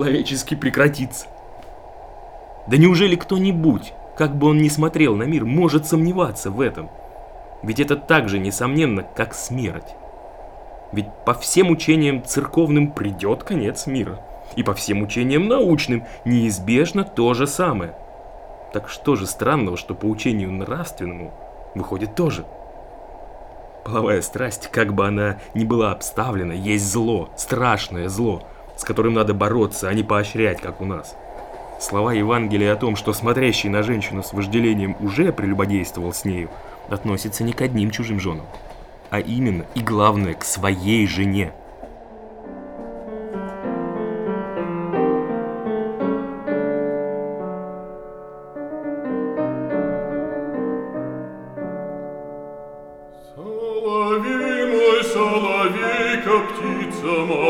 человечески прекратится. Да неужели кто-нибудь, как бы он ни смотрел на мир, может сомневаться в этом? Ведь это так же несомненно, как смерть. Ведь по всем учениям церковным придет конец мира. И по всем учениям научным неизбежно то же самое. Так что же странного, что по учению нравственному выходит тоже? Половая страсть, как бы она ни была обставлена, есть зло, страшное зло, с которым надо бороться, а не поощрять, как у нас. Слова Евангелия о том, что смотрящий на женщину с вожделением уже прелюбодействовал с нею, относятся не к одним чужим женам, а именно и главное к своей жене. Соловей мой, соловейка, птица малая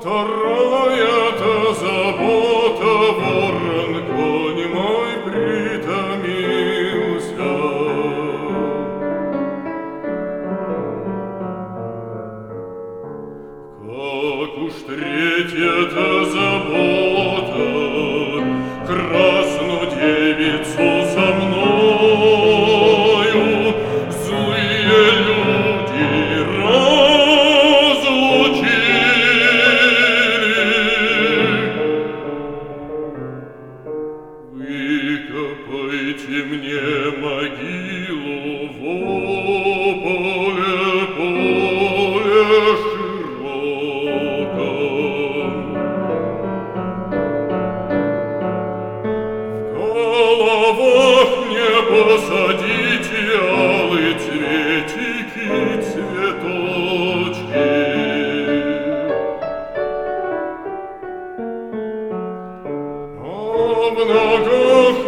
вторая-то забота ворон конь мой притомился. Как уж третья-то забота Выкопайте мне могилу в поле, поле широком. В головах мне посадите алые цветики, цветочки. А в ногах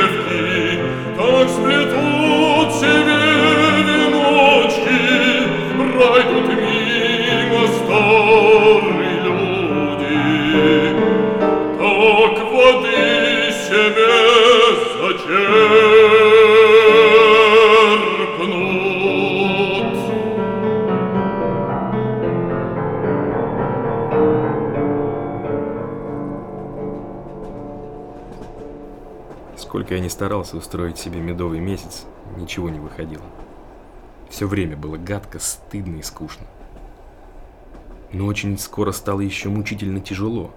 Сколько я не старался устроить себе медовый месяц, ничего не выходило. Все время было гадко, стыдно и скучно. Но очень скоро стало еще мучительно тяжело.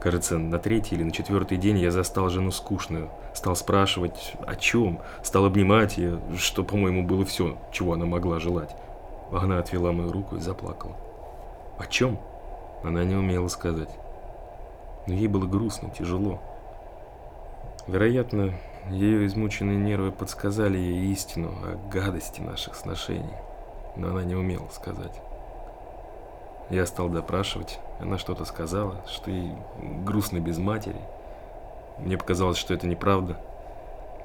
Кажется, на третий или на четвертый день я застал жену скучную, стал спрашивать, о чем, стал обнимать ее, что, по-моему, было все, чего она могла желать. Она отвела мою руку и заплакала. О чем? Она не умела сказать. Но ей было грустно, тяжело. Вероятно, ее измученные нервы подсказали ей истину о гадости наших сношений, но она не умела сказать. Я стал допрашивать, она что-то сказала, что ей грустно без матери. Мне показалось, что это неправда.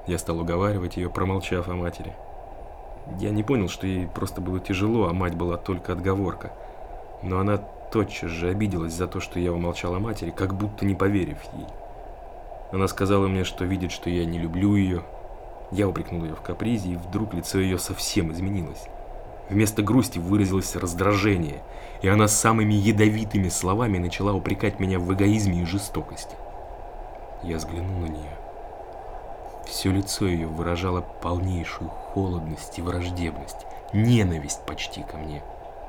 Я стал уговаривать ее, промолчав о матери. Я не понял, что ей просто было тяжело, а мать была только отговорка. Но она тотчас же обиделась за то, что я умолчал о матери, как будто не поверив ей. Она сказала мне, что видит, что я не люблю ее. Я упрекнул ее в капризе, и вдруг лицо ее совсем изменилось. Вместо грусти выразилось раздражение, и она самыми ядовитыми словами начала упрекать меня в эгоизме и жестокости. Я взглянул на нее. Все лицо ее выражало полнейшую холодность и враждебность, ненависть почти ко мне –